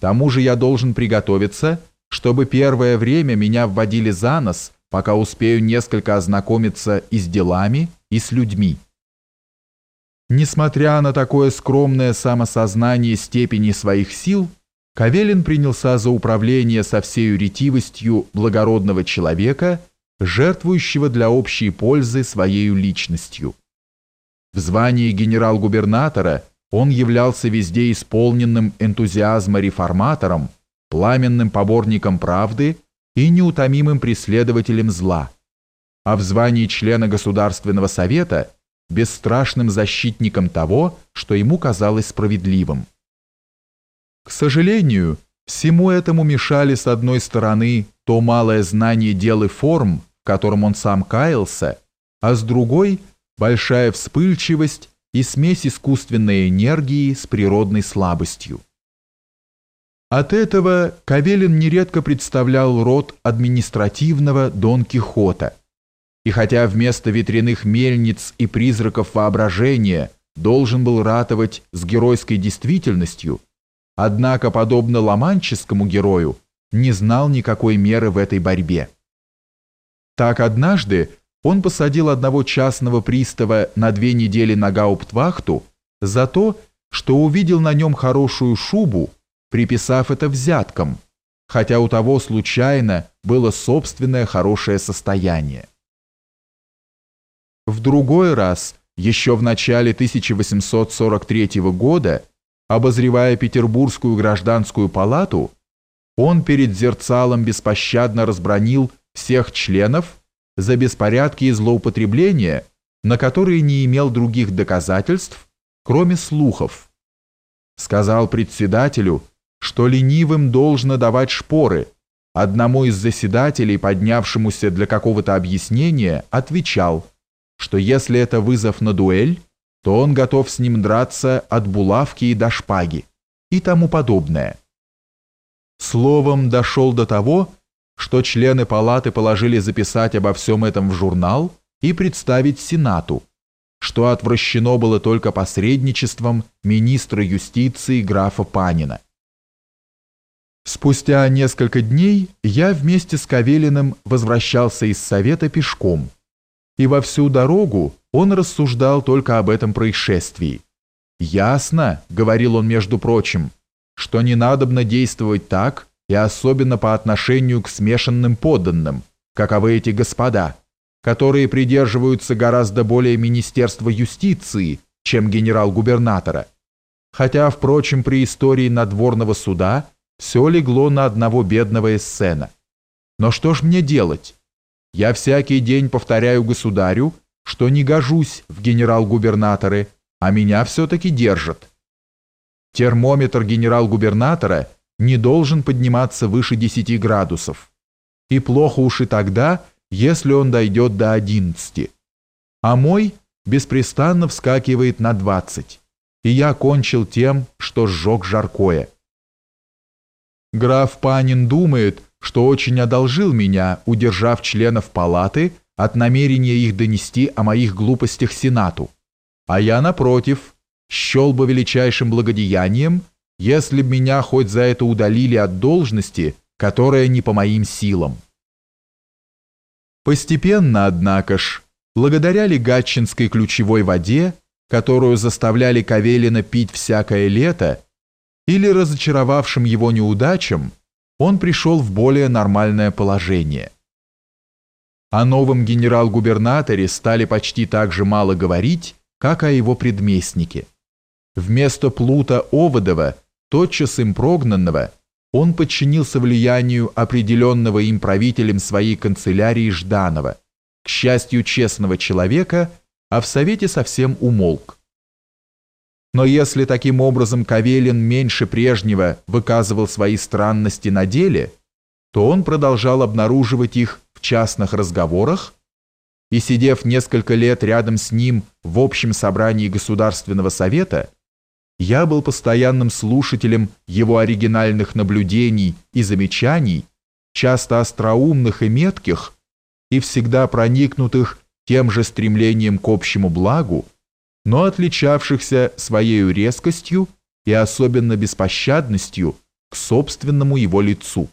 Тому же я должен приготовиться, чтобы первое время меня вводили за нос, пока успею несколько ознакомиться и с делами, и с людьми. Несмотря на такое скромное самосознание степени своих сил, Кавелин принялся за управление со всей ретивостью благородного человека, жертвующего для общей пользы своей личностью. В звании генерал-губернатора он являлся везде исполненным энтузиазма реформатором, пламенным поборником правды и неутомимым преследователем зла, а в звании члена Государственного Совета – бесстрашным защитником того, что ему казалось справедливым. К сожалению, всему этому мешали с одной стороны то малое знание дел и форм, в котором он сам каялся, а с другой – большая вспыльчивость и смесь искусственной энергии с природной слабостью. От этого Кавелин нередко представлял род административного Дон Кихота. И хотя вместо ветряных мельниц и призраков воображения должен был ратовать с геройской действительностью, однако, подобно ломанческому герою, не знал никакой меры в этой борьбе. Так однажды он посадил одного частного пристава на две недели на гауптвахту за то, что увидел на нем хорошую шубу, приписав это взяткам, хотя у того случайно было собственное хорошее состояние. В другой раз, еще в начале 1843 года, обозревая Петербургскую гражданскую палату, он перед зерцалом беспощадно разбронил всех членов за беспорядки и злоупотребления, на которые не имел других доказательств, кроме слухов. Сказал председателю, что ленивым должно давать шпоры. Одному из заседателей, поднявшемуся для какого-то объяснения, отвечал, что если это вызов на дуэль, то он готов с ним драться от булавки и до шпаги и тому подобное. Словом, дошел до того, что члены палаты положили записать обо всем этом в журнал и представить Сенату, что отвращено было только посредничеством министра юстиции графа Панина. Спустя несколько дней я вместе с Кавелиным возвращался из совета пешком, и во всю дорогу он рассуждал только об этом происшествии. «Ясно», — говорил он между прочим, — «что не надобно действовать так, и особенно по отношению к смешанным подданным, каковы эти господа, которые придерживаются гораздо более Министерства юстиции, чем генерал-губернатора. Хотя, впрочем, при истории надворного суда – все легло на одного бедного эссена. Но что ж мне делать? Я всякий день повторяю государю, что не гожусь в генерал-губернаторы, а меня все-таки держат. Термометр генерал-губернатора не должен подниматься выше 10 градусов. И плохо уж и тогда, если он дойдет до 11. А мой беспрестанно вскакивает на 20. И я кончил тем, что сжег жаркое. Граф Панин думает, что очень одолжил меня, удержав членов палаты от намерения их донести о моих глупостях Сенату. А я, напротив, счел бы величайшим благодеянием, если б меня хоть за это удалили от должности, которая не по моим силам. Постепенно, однако ж, благодаря легатчинской ключевой воде, которую заставляли Кавелина пить всякое лето, или разочаровавшим его неудачам, он пришел в более нормальное положение. О новом генерал-губернаторе стали почти так же мало говорить, как о его предместнике. Вместо Плута Оводова, тотчас им прогнанного, он подчинился влиянию определенного им правителем своей канцелярии Жданова, к счастью честного человека, а в Совете совсем умолк. Но если таким образом Кавелин меньше прежнего выказывал свои странности на деле, то он продолжал обнаруживать их в частных разговорах, и, сидев несколько лет рядом с ним в общем собрании Государственного Совета, я был постоянным слушателем его оригинальных наблюдений и замечаний, часто остроумных и метких, и всегда проникнутых тем же стремлением к общему благу, но отличавшихся своей резкостью и особенно беспощадностью к собственному его лицу.